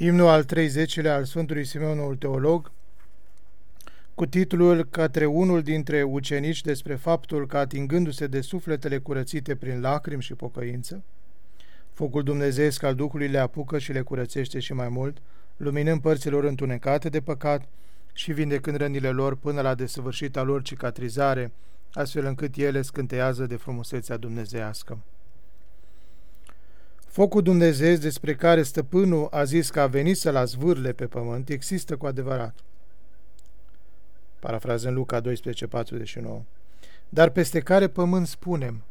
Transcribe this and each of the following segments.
Imnul al 30-lea al Sfântului Simeonul Teolog, cu titlul Către unul dintre ucenici despre faptul că atingându-se de sufletele curățite prin lacrimi și pocăință, focul dumnezeesc al Duhului le apucă și le curățește și mai mult, luminând părților întunecate de păcat și vindecând rănile lor până la desăvârșita lor cicatrizare, astfel încât ele scânteiază de frumusețea dumnezească. Focul Dumnezeu despre care stăpânul a zis că a venit să-l zvârle pe pământ există cu adevărat. Parafrazând Luca 12:49. Dar peste care pământ spunem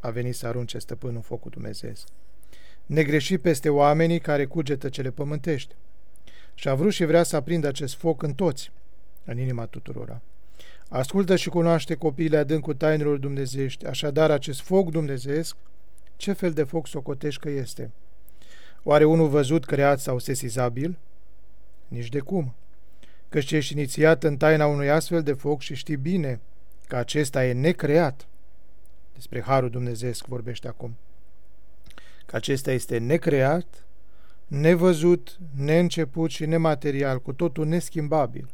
a venit să arunce stăpânul focul Dumnezeu. Negreșit peste oamenii care cugetă cele pământești. Și a vrut și vrea să aprindă acest foc în toți, în inima tuturora. Ascultă și cunoaște copiii adâncul tainelor dumnezeiești, așadar acest foc dumnezeesc ce fel de foc socotești că este? Oare unul văzut, creat sau sesizabil? Nici de cum. Căci ești inițiat în taina unui astfel de foc și știi bine că acesta e necreat. Despre Harul Dumnezeesc vorbește acum. Că acesta este necreat, nevăzut, neînceput și nematerial, cu totul neschimbabil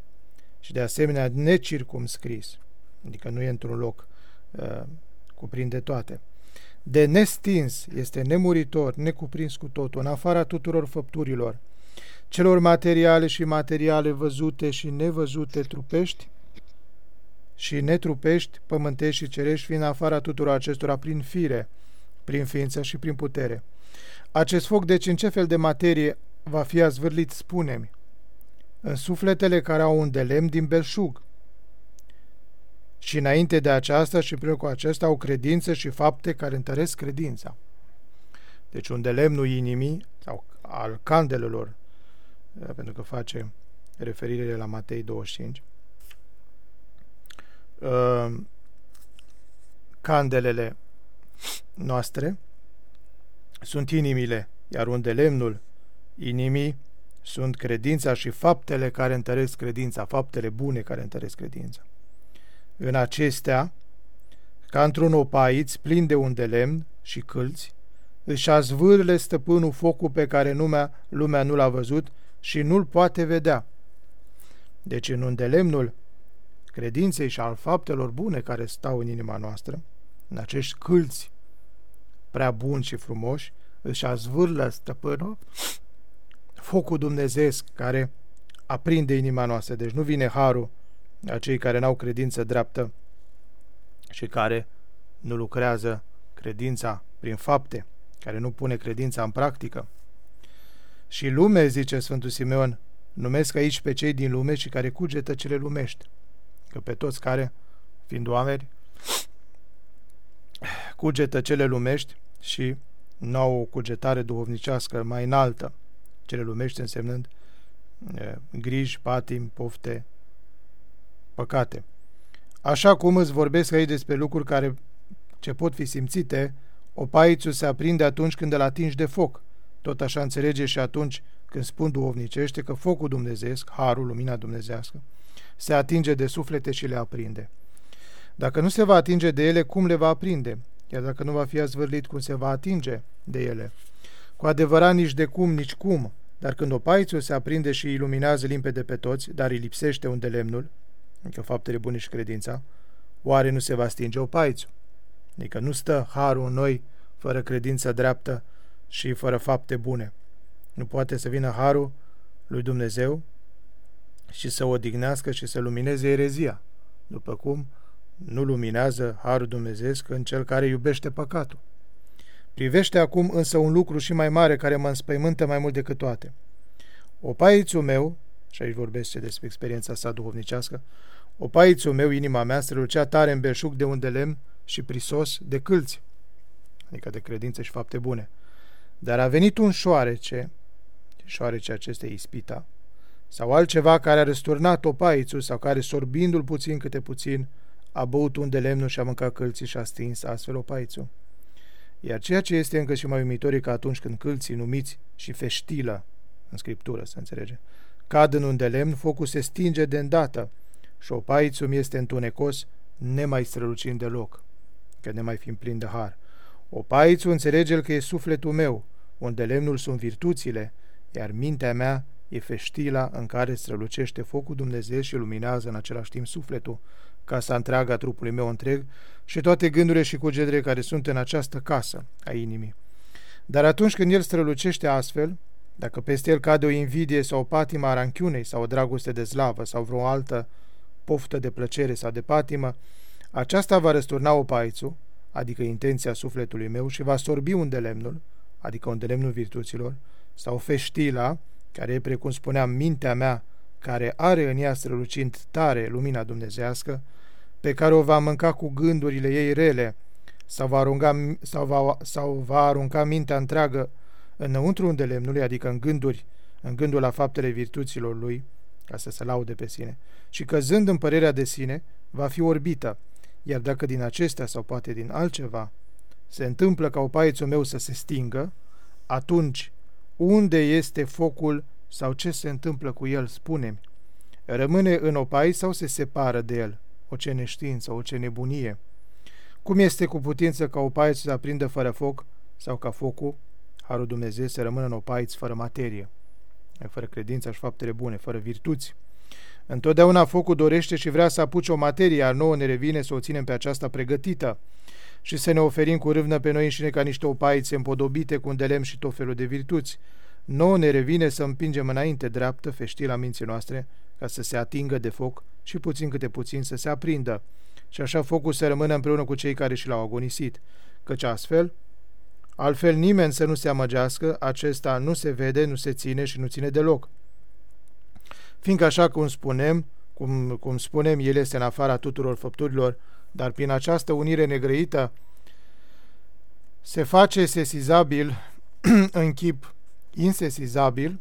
și de asemenea necircumscris, adică nu e într-un loc, uh, cuprinde toate de nestins, este nemuritor, necuprins cu totul, în afara tuturor făpturilor, celor materiale și materiale văzute și nevăzute trupești și netrupești, pământești și cerești, fiind afara tuturor acestora prin fire, prin ființă și prin putere. Acest foc, deci, în ce fel de materie va fi azvârlit, spune-mi? În sufletele care au un de lemn din belșug, și înainte de aceasta și prin cu acesta au credință și fapte care întăresc credința. Deci un de lemnul inimii sau al candelelor, eh, pentru că face referire la Matei 25, uh, candelele noastre sunt inimile, iar unde lemnul inimii sunt credința și faptele care întăresc credința, faptele bune care întăresc credința. În acestea, ca într-un opaiț plin de un de lemn și câlți, își azvârle stăpânul focul pe care lumea, lumea nu l-a văzut și nu-l poate vedea. Deci în un de lemnul credinței și al faptelor bune care stau în inima noastră, în acești câlți prea buni și frumoși, își azvârlă stăpânul focul dumnezeesc care aprinde inima noastră. Deci nu vine harul a cei care n-au credință dreaptă și care nu lucrează credința prin fapte, care nu pune credința în practică. Și lume, zice Sfântul Simeon, numesc aici pe cei din lume și care cugetă cele lumești, că pe toți care, fiind oameni, cugetă cele lumești și nu au o cugetare duhovnicească mai înaltă, cele lumești însemnând e, griji, patim, pofte, păcate. Așa cum îți vorbesc aici despre lucruri care ce pot fi simțite, opaițul se aprinde atunci când îl atingi de foc. Tot așa înțelege și atunci când spun duhovnicește că focul dumnezeesc, harul, lumina dumnezească, se atinge de suflete și le aprinde. Dacă nu se va atinge de ele, cum le va aprinde? Iar dacă nu va fi azvârlit, cum se va atinge de ele? Cu adevărat nici de cum, nici cum, dar când opaițul se aprinde și iluminează limpede pe toți, dar îi lipsește unde lemnul, adică faptele bune și credința, oare nu se va stinge opaițul? Adică nu stă harul în noi fără credință dreaptă și fără fapte bune. Nu poate să vină harul lui Dumnezeu și să o dignească și să lumineze erezia, după cum nu luminează harul Dumnezeu în cel care iubește păcatul. Privește acum însă un lucru și mai mare care mă înspăimântă mai mult decât toate. Opaițul meu, și aici vorbesc despre experiența sa duhovnicească, opaițul meu, inima mea, strălucea tare în belșug de un de lemn și prisos de câlți, adică de credințe și fapte bune. Dar a venit un șoarece, șoarece acesta ispita, sau altceva care a răsturnat opaițul sau care, sorbindu-l puțin câte puțin, a băut un de lemn și a mâncat câlții și a stins astfel opaițul. Iar ceea ce este încă și mai uimitor e că atunci când câlții numiți și feștilă, în scriptură, să înțelege, cad în un de lemn, focul se stinge de îndată și opaițul mi este întunecos, nemai strălucind deloc, că ne mai fim plin de har. Opaițul înțelege că e sufletul meu, unde lemnul sunt virtuțile, iar mintea mea e feștila în care strălucește focul Dumnezeu și luminează în același timp sufletul, casa întreaga trupului meu întreg și toate gândurile și cugetele care sunt în această casă a inimii. Dar atunci când el strălucește astfel, dacă peste el cade o invidie sau o patimă a ranchiunei sau o dragoste de slavă sau vreo altă poftă de plăcere sau de patimă, aceasta va răsturna opaițul, adică intenția sufletului meu, și va sorbi un delemnul, adică un delemnul virtuților, sau feștila, care e, precum spuneam, mintea mea, care are în ea strălucind tare lumina dumnezească, pe care o va mânca cu gândurile ei rele, sau va arunca, sau va, sau va arunca mintea întreagă înăuntru unde lemnului, adică în gânduri, în gândul la faptele virtuților lui, ca să se laude pe sine, și căzând în părerea de sine, va fi orbită, iar dacă din acestea sau poate din altceva se întâmplă ca opaițul meu să se stingă, atunci unde este focul sau ce se întâmplă cu el, spune-mi. Rămâne în opai sau se separă de el? O ce neștiință, o ce nebunie. Cum este cu putință ca opaițul să aprindă fără foc sau ca focul, Harul Dumnezeu, să rămână în opaiți fără materie, fără credința și faptele bune, fără virtuți? Întotdeauna focul dorește și vrea să apuce o materie, iar nouă ne revine să o ținem pe aceasta pregătită și să ne oferim cu râvnă pe noi înșine ca niște opaițe împodobite cu un de lemn și tot felul de virtuți. Nouă ne revine să împingem înainte dreaptă feștila minții noastre ca să se atingă de foc și puțin câte puțin să se aprindă și așa focul să rămână împreună cu cei care și l-au agonisit, căci astfel, altfel nimeni să nu se amăgească, acesta nu se vede, nu se ține și nu ține deloc. Fiindcă așa cum spunem, cum, cum spunem, el este în afara tuturor făpturilor, dar prin această unire negrăită se face sesizabil în chip insesizabil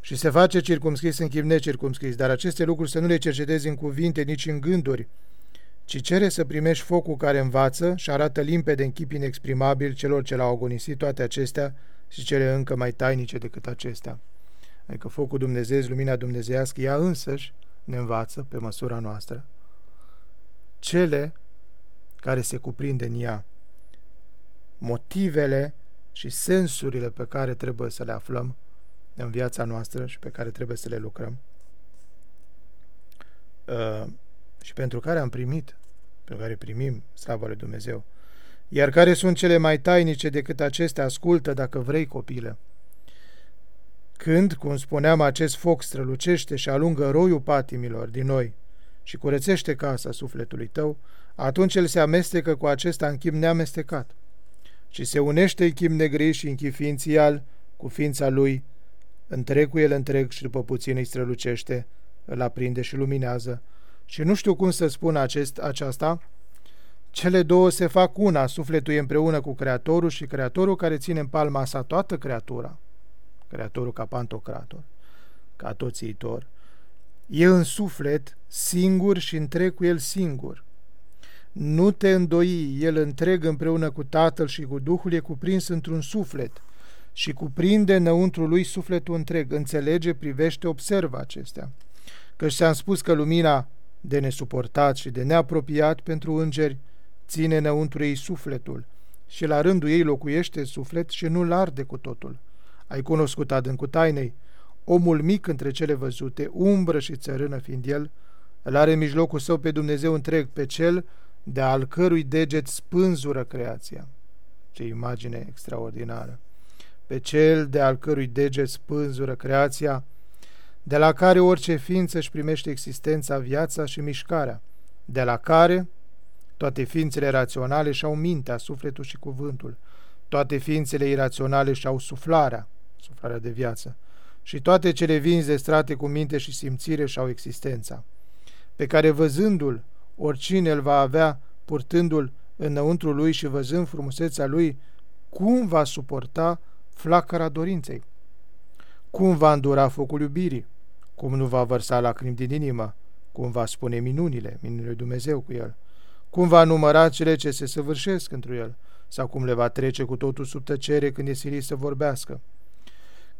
și se face circumscris în chip necircumscris, dar aceste lucruri să nu le cercetezi în cuvinte, nici în gânduri, ci cere să primești focul care învață și arată limpede în chip inexprimabil celor ce l-au agonisit toate acestea și cele încă mai tainice decât acestea. Adică focul Dumnezeu, lumina dumnezeiască, ea însăși ne învață pe măsura noastră. Cele care se cuprinde în ea, motivele și sensurile pe care trebuie să le aflăm în viața noastră și pe care trebuie să le lucrăm. Uh, și pentru care am primit, pentru care primim slavă lui Dumnezeu, iar care sunt cele mai tainice decât acestea, ascultă dacă vrei, copilă. Când, cum spuneam, acest foc strălucește și alungă roiul patimilor din noi și curățește casa sufletului tău, atunci el se amestecă cu acesta în chip neamestecat și se unește în chip negri și în chip ființial cu ființa lui, întreg cu el întreg și după puțin îi strălucește, îl aprinde și luminează. Și nu știu cum să spun acest, aceasta, cele două se fac una, sufletul e împreună cu Creatorul și Creatorul care ține în palma sa toată creatura, Creatorul ca pantocrator, ca toțiitor, e în suflet singur și întreg cu el singur. Nu te îndoi, el întreg împreună cu Tatăl și cu Duhul e cuprins într-un suflet și cuprinde înăuntru lui sufletul întreg. Înțelege, privește, observă acestea. Căci s-am spus că lumina de nesuportat și de neapropiat pentru îngeri ține înăuntru ei sufletul și la rândul ei locuiește suflet și nu-l arde cu totul. Ai cunoscut adâncul tainei, omul mic între cele văzute, umbră și țărână fiind el, îl are în mijlocul său pe Dumnezeu întreg, pe cel de al cărui deget spânzură creația. Ce imagine extraordinară! Pe cel de al cărui deget spânzură creația, de la care orice ființă își primește existența, viața și mișcarea, de la care toate ființele raționale și-au mintea, sufletul și cuvântul, toate ființele iraționale și-au suflarea, suflarea de viață, și toate cele vin zestrate cu minte și simțire și-au existența, pe care văzându-l, oricine îl va avea, purtându-l înăuntru lui și văzând frumusețea lui, cum va suporta flacăra dorinței? Cum va îndura focul iubirii? Cum nu va vărsa lacrimi din inimă? Cum va spune minunile, minunile Dumnezeu cu el? Cum va număra cele ce se săvârșesc întru el? Sau cum le va trece cu totul sub tăcere când e silit să vorbească?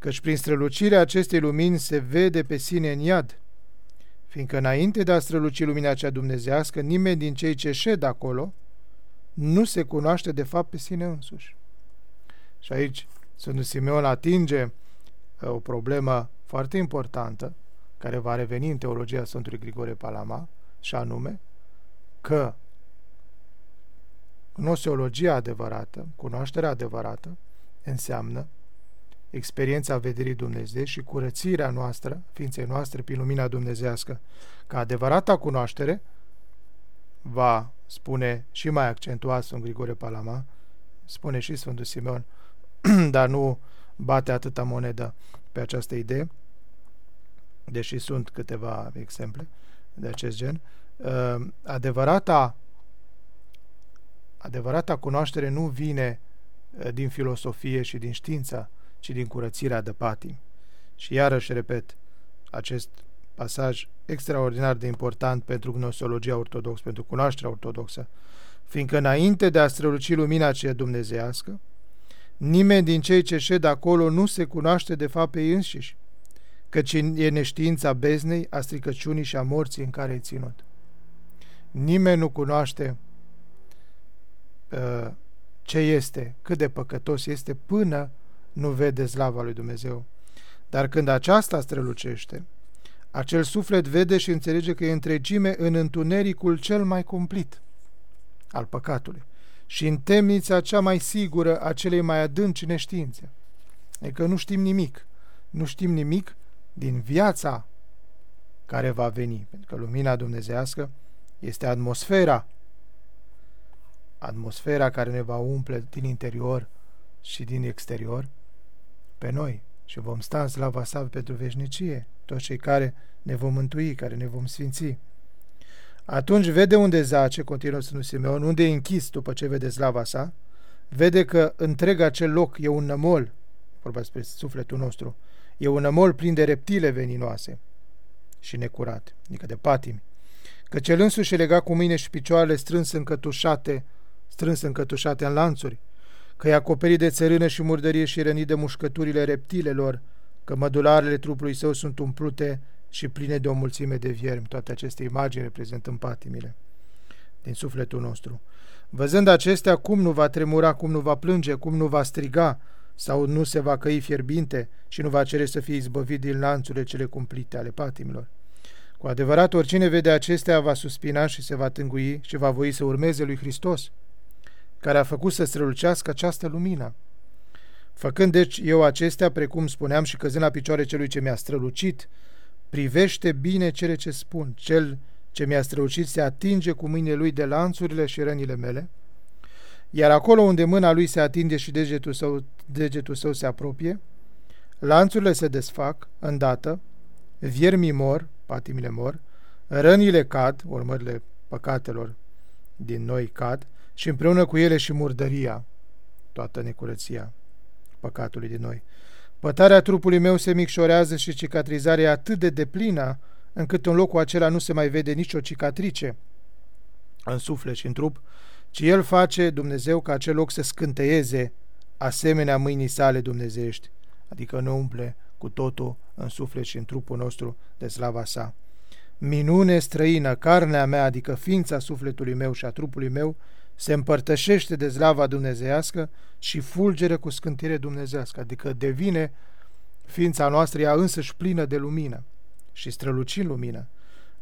Căci prin strălucirea acestei lumini se vede pe sine în iad, fiindcă înainte de a străluci lumina cea dumnezească, nimeni din cei ce șed acolo nu se cunoaște de fapt pe sine însuși. Și aici Sfântul Simeon atinge o problemă foarte importantă, care va reveni în teologia Sfântului Grigore Palama, și anume că gnoseologia adevărată, cunoașterea adevărată, înseamnă experiența vederii Dumnezeu și curățirea noastră, ființei noastre, prin lumina dumnezească. Ca adevărata cunoaștere, va spune și mai accentuat Sfânt Grigore Palama, spune și Sfântul Simeon, dar nu bate atâta monedă pe această idee, deși sunt câteva exemple de acest gen, uh, adevărata adevărata cunoaștere nu vine uh, din filosofie și din știință, ci din curățirea de patim. Și iarăși repet, acest pasaj extraordinar de important pentru gnosologia ortodoxă, pentru cunoașterea ortodoxă, fiindcă înainte de a străluci lumina aceea dumnezească, nimeni din cei ce șed acolo nu se cunoaște de fapt pe ei înșiși, căci e neștiința beznei, a stricăciunii și a morții în care e ținut. Nimeni nu cunoaște uh, ce este, cât de păcătos este, până nu vede slava lui Dumnezeu. Dar când aceasta strălucește, acel suflet vede și înțelege că e întregime în întunericul cel mai cumplit al păcatului și în temnița cea mai sigură a celei mai adânci neștiințe. Adică nu știm nimic. Nu știm nimic din viața care va veni. Pentru că lumina dumnezească este atmosfera. Atmosfera care ne va umple din interior și din exterior pe noi și vom sta în slava sa pentru veșnicie, toți cei care ne vom mântui, care ne vom sfinți. Atunci vede unde zace, continuă Sfântul Simeon, unde e închis după ce vede slava sa, vede că întreg acel loc e un nămol, vorba despre sufletul nostru, e un nămol plin de reptile veninoase și necurat, adică de patimi, că cel însuși e legat cu mâine și picioarele strâns încătușate, strâns încătușate în lanțuri, că e acoperit de țărână și murdărie și rănit de mușcăturile reptilelor, că mădularele trupului său sunt umplute și pline de o mulțime de viermi. Toate aceste imagini reprezentând patimile din sufletul nostru. Văzând acestea, cum nu va tremura, cum nu va plânge, cum nu va striga, sau nu se va căi fierbinte și nu va cere să fie izbăvit din lanțurile cele cumplite ale patimilor. Cu adevărat, oricine vede acestea va suspina și se va tângui și va voi să urmeze lui Hristos, care a făcut să strălucească această lumină. Făcând deci eu acestea, precum spuneam și căzând la picioare celui ce mi-a strălucit, privește bine cele ce spun. Cel ce mi-a strălucit se atinge cu mâinile lui de lanțurile și rănile mele, iar acolo unde mâna lui se atinge și degetul său, degetul său se apropie, lanțurile se desfac îndată, viermii mor, patimile mor, rănile cad, urmările păcatelor din noi cad, și împreună cu ele și murdăria, toată necurăția păcatului din noi. Pătarea trupului meu se micșorează și cicatrizarea e atât de deplină, încât în locul acela nu se mai vede nicio cicatrice în suflet și în trup, ci El face, Dumnezeu, ca acel loc să scânteieze asemenea mâinii sale dumnezeiești, adică nu umple cu totul în suflet și în trupul nostru de slava sa. Minune străină, carnea mea, adică ființa sufletului meu și a trupului meu, se împărtășește de slava dumnezească și fulgere cu scântire dumnezească, adică devine ființa noastră ea însăși plină de lumină și strălucind lumină.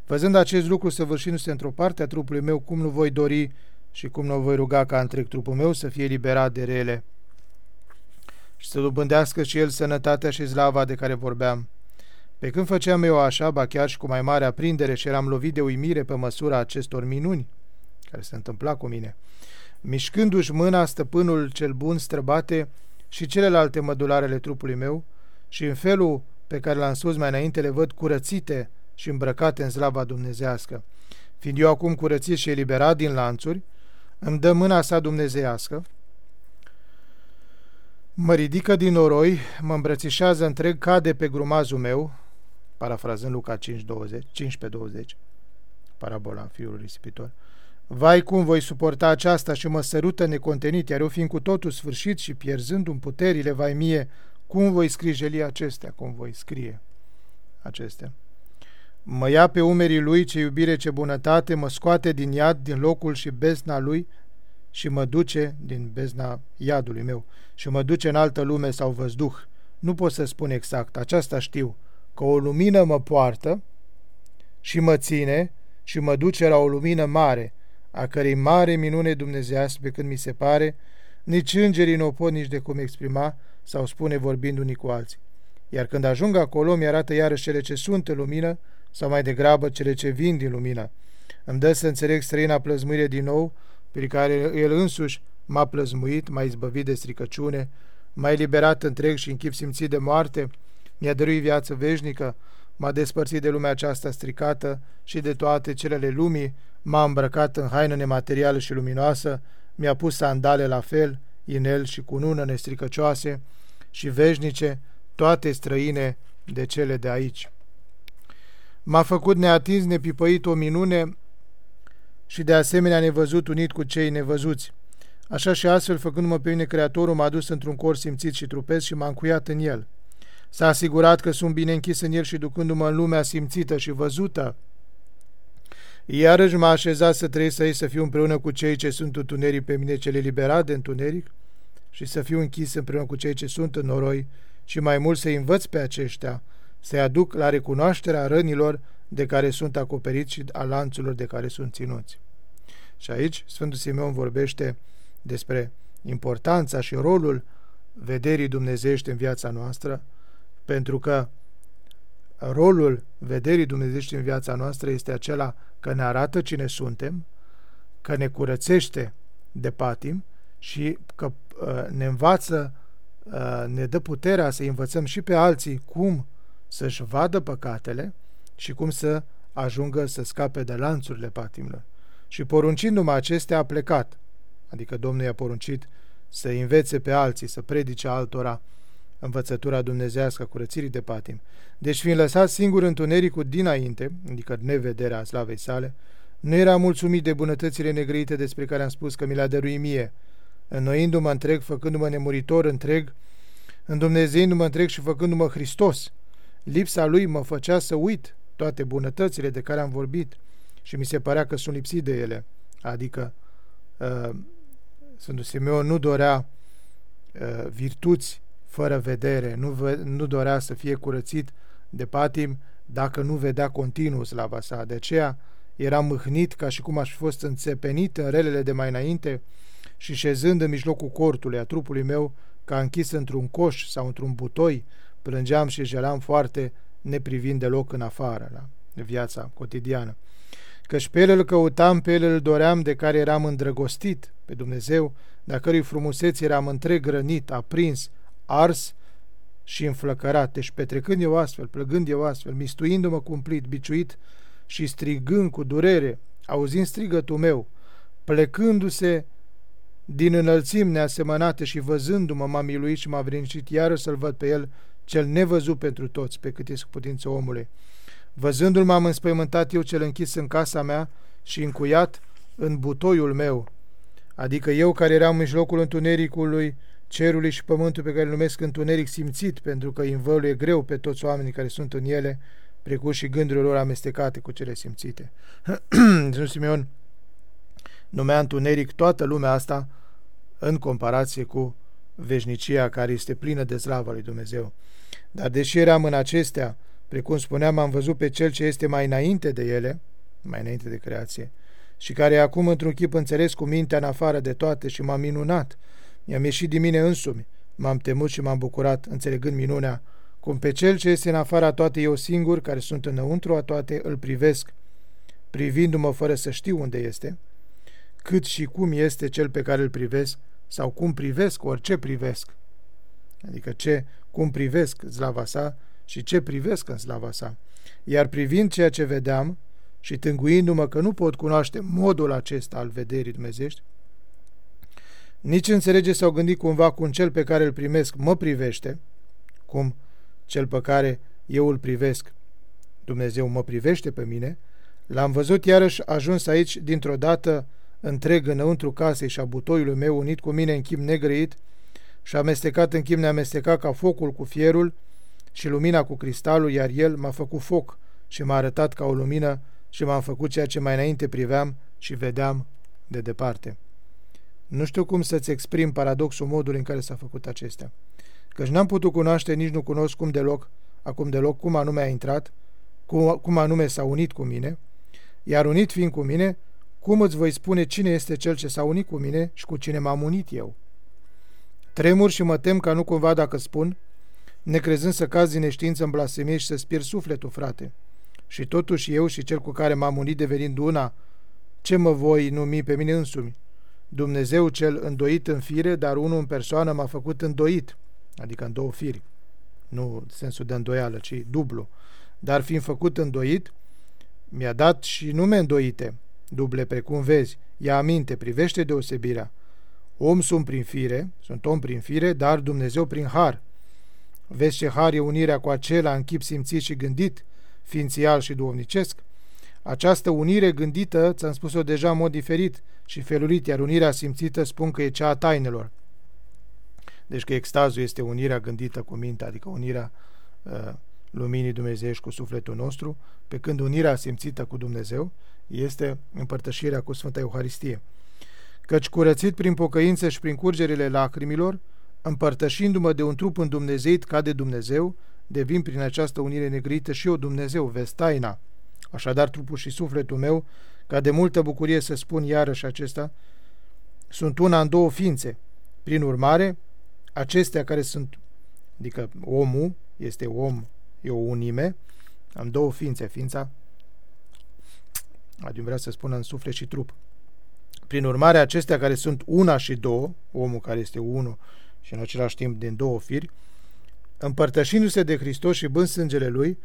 Văzând acest lucru săvârșindu-se într-o parte a trupului meu, cum nu voi dori și cum nu voi ruga ca întreg trupul meu să fie liberat de rele și să dobândească și el sănătatea și slava de care vorbeam. Pe când făceam eu așa, ba chiar și cu mai mare aprindere și eram lovit de uimire pe măsura acestor minuni, care se întâmpla cu mine. Mișcându-și mâna, stăpânul cel bun străbate și celelalte mădularele trupului meu și în felul pe care l-am spus mai înainte le văd curățite și îmbrăcate în slava dumnezească. Fiind eu acum curățit și eliberat din lanțuri, îmi dă mâna sa dumnezească, mă ridică din noroi, mă îmbrățișează întreg, cade pe grumazul meu, parafrazând Luca 5.20, 15.20, parabola fiului risipitor, Vai cum voi suporta aceasta și mă sărută necontenit, iar eu fiind cu totul sfârșit și pierzându-mi puterile, vai mie, cum voi scrijeli acestea, cum voi scrie acestea. Mă ia pe umerii lui ce iubire, ce bunătate, mă scoate din iad, din locul și bezna lui și mă duce din bezna iadului meu și mă duce în altă lume sau văzduh, nu pot să spun exact, aceasta știu, că o lumină mă poartă și mă ține și mă duce la o lumină mare, a cărei mare minune dumnezească pe când mi se pare, nici îngerii nu o pot nici de cum exprima sau spune vorbind unii cu alții. Iar când ajung acolo, mi arată iarăși cele ce sunt în lumină, sau mai degrabă cele ce vin din lumină. Îmi dă să înțeleg străina plăzmuire din nou, pe care el însuși m-a plăzmuit, m-a izbăvit de stricăciune, m-a eliberat întreg și în chip simțit de moarte, mi-a dăruit viață veșnică, m-a despărțit de lumea aceasta stricată și de toate celele lumii, m-a îmbrăcat în haină nematerială și luminoasă, mi-a pus sandale la fel, inel și cunună nestricăcioase și veșnice, toate străine de cele de aici. M-a făcut neatins, nepipăit o minune și de asemenea nevăzut unit cu cei nevăzuți. Așa și astfel, făcându-mă pe mine Creatorul, m-a dus într-un corp simțit și trupesc și m-a încuiat în el. S-a asigurat că sunt bine închis în el și ducându-mă în lumea simțită și văzută, Iarăși m-a așezat să trăiesc aici, să fiu împreună cu cei ce sunt întuneric pe mine cel eliberat de întuneric și să fiu închis împreună cu cei ce sunt în noroi și mai mult să învăț pe aceștia, să-i aduc la recunoașterea rănilor de care sunt acoperiți și a lanțurilor de care sunt ținuți. Și aici Sfântul Simeon vorbește despre importanța și rolul vederii dumnezeiești în viața noastră, pentru că rolul vederii dumnezeiești în viața noastră este acela că ne arată cine suntem, că ne curățește de patim și că uh, ne învață, uh, ne dă puterea să învățăm și pe alții cum să-și vadă păcatele și cum să ajungă să scape de lanțurile patimilor. Și poruncindu-mă acestea a plecat, adică Domnul i-a poruncit să învețe pe alții, să predice altora învățătura dumnezească a curățirii de patim. Deci fiind lăsat singur întunericul dinainte, adică nevederea slavei sale, nu era mulțumit de bunătățile negrăite despre care am spus că mi le-a dăruit mie, înnoindu-mă întreg, făcându-mă nemuritor întreg, îndumnezeindu-mă întreg și făcându-mă Hristos. Lipsa lui mă făcea să uit toate bunătățile de care am vorbit și mi se părea că sunt lipsit de ele. Adică uh, Sfântul Simeon nu dorea uh, virtuți fără vedere, nu, nu dorea să fie curățit de patim dacă nu vedea continuu slava sa. De aceea era mâhnit ca și cum aș fi fost înțepenit în relele de mai înainte și șezând în mijlocul cortului a trupului meu, ca închis într-un coș sau într-un butoi, plângeam și gelam foarte, neprivind deloc în afară, la viața cotidiană. Căci pe el îl căutam, pe el îl doream, de care eram îndrăgostit, pe Dumnezeu, de a cărui frumuseți eram întreg rănit, aprins, ars și înflăcărat. Deci petrecând eu astfel, plăgând eu astfel, mistuindu-mă cumplit, biciuit și strigând cu durere, auzind strigătul meu, plecându-se din înălțim neasemănate și văzându-mă m-a miluit și m-a vrincit iară să-l văd pe el, cel nevăzut pentru toți, pe cât este cu putință omului. Văzându-l m-am înspăimântat eu cel închis în casa mea și încuiat în butoiul meu, adică eu care eram în mijlocul întunericului, cerului și pământul pe care îl numesc întuneric simțit, pentru că învăluie greu pe toți oamenii care sunt în ele, precum și gândurile lor amestecate cu cele simțite. Sfântul Simeon numea întuneric toată lumea asta în comparație cu veșnicia care este plină de slavă lui Dumnezeu. Dar deși eram în acestea, precum spuneam, am văzut pe cel ce este mai înainte de ele, mai înainte de creație, și care acum într-un chip înțeles cu mintea în afară de toate și m-a minunat I-am ieșit din mine însumi, m-am temut și m-am bucurat, înțelegând minunea, cum pe cel ce este în afara toate eu singur, care sunt înăuntru a toate, îl privesc, privindu-mă fără să știu unde este, cât și cum este cel pe care îl privesc, sau cum privesc orice privesc. Adică ce, cum privesc slava sa și ce privesc în slava sa. Iar privind ceea ce vedeam și tânguindu-mă că nu pot cunoaște modul acesta al vederii dumnezești, nici înțelege sau gândi cumva cum cel pe care îl primesc mă privește, cum cel pe care eu îl privesc, Dumnezeu mă privește pe mine, l-am văzut iarăși ajuns aici dintr-o dată întreg înăuntru casei și a butoiului meu unit cu mine în chip negrăit și amestecat în chip neamestecat ca focul cu fierul și lumina cu cristalul, iar el m-a făcut foc și m-a arătat ca o lumină și m-am făcut ceea ce mai înainte priveam și vedeam de departe. Nu știu cum să-ți exprim paradoxul modului în care s-a făcut acestea. Căci n-am putut cunoaște, nici nu cunosc cum deloc, acum deloc, cum anume a intrat, cum, cum anume s-a unit cu mine, iar unit fiind cu mine, cum îți voi spune cine este cel ce s-a unit cu mine și cu cine m-am unit eu? Tremur și mă tem ca nu cumva dacă spun, necrezând să cazi din neștiință în blasfemie și să-ți pierd sufletul, frate. Și totuși eu și cel cu care m-am unit devenind una, ce mă voi numi pe mine însumi? Dumnezeu cel îndoit în fire, dar unul în persoană m-a făcut îndoit, adică în două firi, nu în sensul de îndoială, ci dublu. Dar fiind făcut îndoit, mi-a dat și nume îndoite, duble precum vezi, ia aminte, privește deosebirea. Om sunt prin fire, sunt om prin fire, dar Dumnezeu prin har. Vezi ce har e unirea cu acela în chip simțit și gândit, ființial și duomnicesc? Această unire gândită, ți-am spus-o deja în mod diferit și felurit, iar unirea simțită spun că e cea a tainelor. Deci că extazul este unirea gândită cu mintea, adică unirea uh, luminii dumnezeiești cu sufletul nostru, pe când unirea simțită cu Dumnezeu este împărtășirea cu Sfânta Euharistie. Căci curățit prin pocăință și prin curgerile lacrimilor, împărtășindu-mă de un trup în Dumnezeit ca de Dumnezeu, devin prin această unire negrită și eu Dumnezeu, vezi taina. Așadar, trupul și sufletul meu, ca de multă bucurie să spun iarăși acesta, sunt una în două ființe. Prin urmare, acestea care sunt, adică omul, este om, e o unime, am două ființe, ființa, adică vrea să spună în suflet și trup. Prin urmare, acestea care sunt una și două, omul care este unul și în același timp din două firi, împărtășindu-se de Hristos și bând sângele Lui,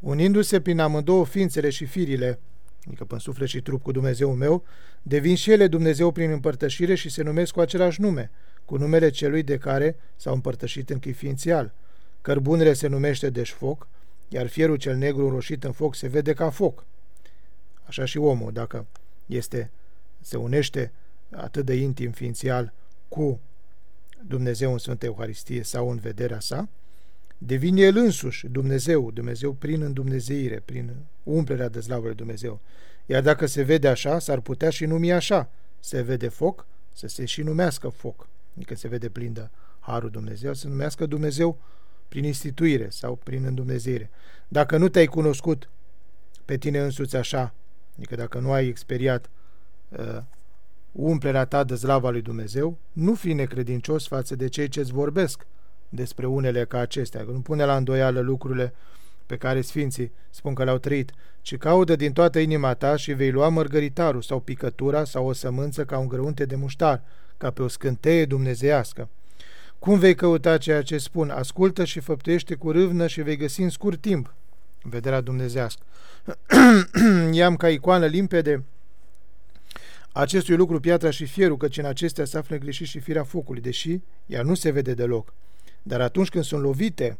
unindu-se prin amândouă ființele și firile, adică prin suflet și trup cu Dumnezeu meu, devin și ele Dumnezeu prin împărtășire și se numesc cu același nume, cu numele celui de care s-au împărtășit în chip ființial. Cărbunele se numește deci foc, iar fierul cel negru înroșit în foc se vede ca foc. Așa și omul, dacă este, se unește atât de intim ființial cu Dumnezeu în Sfânta Euharistie sau în vederea sa, devine el însuși Dumnezeu, Dumnezeu prin îndumnezeire, prin umplerea de slavă de Dumnezeu. Iar dacă se vede așa, s-ar putea și numi așa. Se vede foc, să se și numească foc. Adică se vede plin de Harul Dumnezeu, să se numească Dumnezeu prin instituire sau prin îndumnezeire. Dacă nu te-ai cunoscut pe tine însuți așa, adică dacă nu ai experiat uh, umplerea ta de slava lui Dumnezeu, nu fi necredincios față de cei ce-ți vorbesc despre unele ca acestea. Nu pune la îndoială lucrurile pe care sfinții spun că le-au trăit, ci caută din toată inima ta și vei lua mărgăritarul sau picătura sau o sămânță ca un grăunte de muștar, ca pe o scânteie dumnezeiască. Cum vei căuta ceea ce spun? Ascultă și făptuiește cu râvnă și vei găsi în scurt timp vederea dumnezească. I-am ca icoană limpede acestui lucru piatra și fierul, căci în acestea se află greșit și firea focului, deși ea nu se vede deloc. Dar atunci când sunt lovite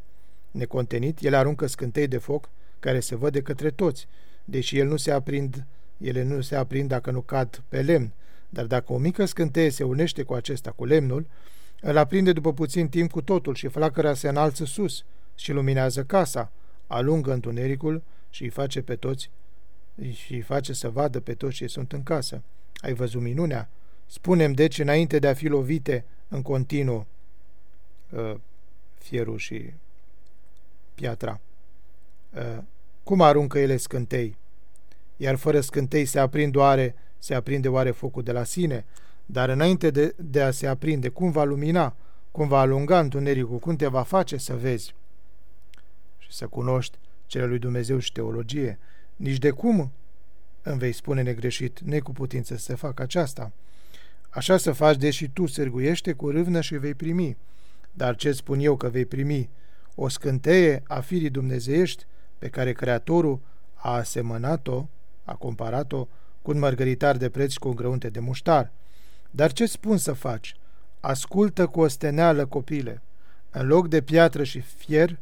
necontenit, ele aruncă scântei de foc care se văd de către toți, deși el nu se aprind, ele nu se aprind dacă nu cad pe lemn. Dar dacă o mică scânteie se unește cu acesta, cu lemnul, îl aprinde după puțin timp cu totul și flacăra se înalță sus și luminează casa, alungă întunericul și îi face pe toți și îi face să vadă pe toți ce sunt în casă. Ai văzut minunea? Spunem deci, înainte de a fi lovite în continuu uh, fierul și piatra, uh, cum aruncă ele scântei? Iar fără scântei se aprinde oare, se aprinde oare focul de la sine? Dar înainte de, de a se aprinde, cum va lumina? Cum va alunga întunericul? Cum te va face să vezi? Și să cunoști cele lui Dumnezeu și teologie. Nici de cum îmi vei spune negreșit, necuputință să fac aceasta. Așa să faci, deși tu sârguiește cu râvnă și vei primi. Dar ce spun eu că vei primi? O scânteie a firii dumnezeiești pe care Creatorul a asemănat-o, a comparat-o cu un mărgăritar de preț cu un grăunte de muștar. Dar ce spun să faci? Ascultă cu osteneală, copile. În loc de piatră și fier,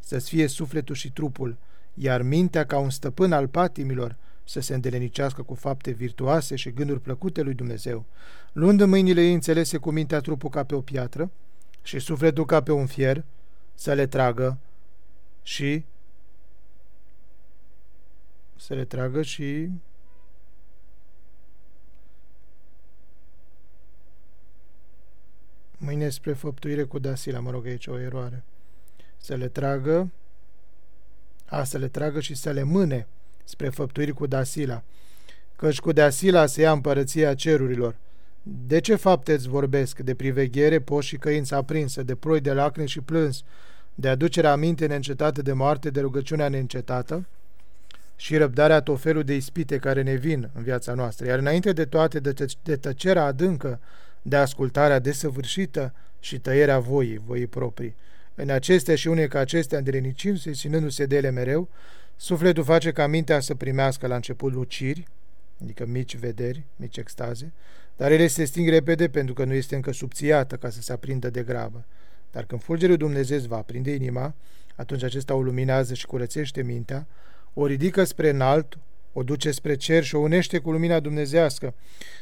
să-ți fie sufletul și trupul, iar mintea ca un stăpân al patimilor, să se îndelenicească cu fapte virtuoase și gânduri plăcute lui Dumnezeu, luând în mâinile ei înțelese cu mintea trupul ca pe o piatră și sufletul ca pe un fier, să le tragă și să le tragă și Mâine spre făptuire cu Dasila, mă rog, aici o eroare. Să le tragă, a, să le tragă și să le mâne spre făptuiri cu Dasila, căci cu Dasila se ia împărăția cerurilor. De ce fapte îți vorbesc? De priveghere, poș și căință aprinsă, de ploi de lacrimi și plâns, de aducerea aminte neîncetată de moarte, de rugăciunea neîncetată și răbdarea tot felul de ispite care ne vin în viața noastră. Iar înainte de toate, de, tă- de tăcerea adâncă, de ascultarea desăvârșită și tăierea voii, voii proprii. În acestea și une ca acestea, îndrenicindu-se, ținându-se de ele mereu, sufletul face ca mintea să primească la început luciri, adică mici vederi, mici extaze, dar ele se sting repede pentru că nu este încă subțiată ca să se aprindă de grabă. Dar când fulgerul Dumnezeu va aprinde inima, atunci acesta o luminează și curățește mintea, o ridică spre înalt, o duce spre cer și o unește cu lumina dumnezească.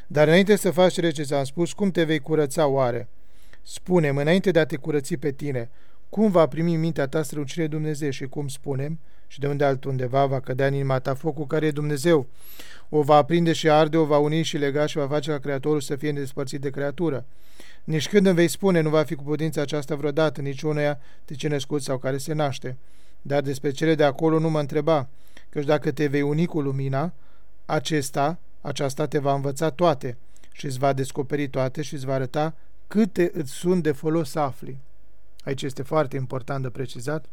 Dar înainte să faci cele ce ți-am spus, cum te vei curăța oare? Spunem, înainte de a te curăți pe tine, cum va primi mintea ta strălucire Dumnezeu și cum spunem, și de unde altundeva va cădea în inima ta focul care e Dumnezeu. O va aprinde și arde, o va uni și lega și va face ca Creatorul să fie despărțit de creatură. Nici când îmi vei spune, nu va fi cu putința aceasta vreodată, nici uneia de ce născut sau care se naște. Dar despre cele de acolo nu mă întreba, căci dacă te vei uni cu lumina, acesta, aceasta te va învăța toate și îți va descoperi toate și îți va arăta câte îți sunt de folos să afli. Aici este foarte important de precizat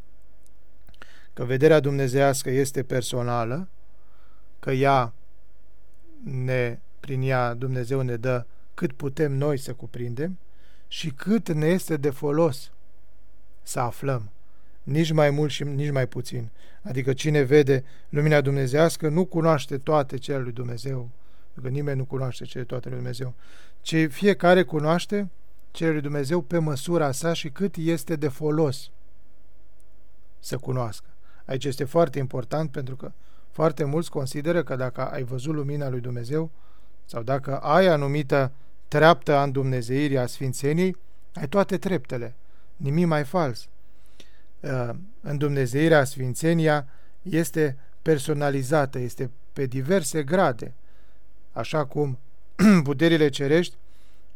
că vederea dumnezească este personală, că ea ne, prin ea Dumnezeu ne dă cât putem noi să cuprindem și cât ne este de folos să aflăm, nici mai mult și nici mai puțin. Adică cine vede lumina dumnezească nu cunoaște toate cele lui Dumnezeu, pentru că nimeni nu cunoaște cele toate lui Dumnezeu, ci fiecare cunoaște cele lui Dumnezeu pe măsura sa și cât este de folos să cunoască. Aici este foarte important pentru că foarte mulți consideră că dacă ai văzut lumina lui Dumnezeu sau dacă ai anumită treaptă a îndumnezeirii a Sfințeniei, ai toate treptele. Nimic mai fals. Uh, îndumnezeirea Sfințenia este personalizată, este pe diverse grade. Așa cum puterile cerești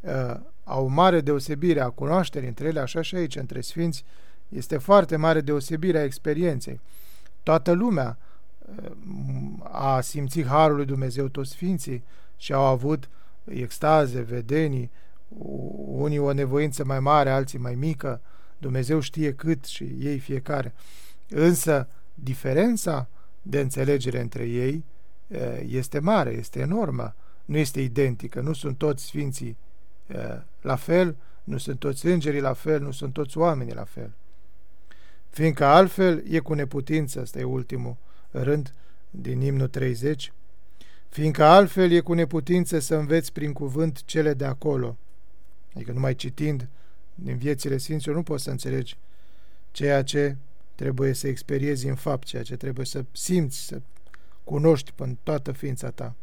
uh, au mare deosebire a cunoașterii între ele, așa și aici, între sfinți, este foarte mare deosebire a experienței. Toată lumea uh, a simțit Harul lui Dumnezeu, toți sfinții, și au avut extaze, vedenii, unii o nevoință mai mare, alții mai mică, Dumnezeu știe cât și ei fiecare. Însă, diferența de înțelegere între ei uh, este mare, este enormă, nu este identică, nu sunt toți sfinții uh, la fel, nu sunt toți îngerii la fel, nu sunt toți oamenii la fel. Fiindcă altfel e cu neputință, ăsta e ultimul rând din imnul 30, fiindcă altfel e cu neputință să înveți prin cuvânt cele de acolo, adică numai citind din viețile Sfinților nu poți să înțelegi ceea ce trebuie să experiezi în fapt, ceea ce trebuie să simți, să cunoști până toată ființa ta.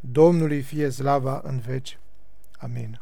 Domnului fie slava în veci. Amin.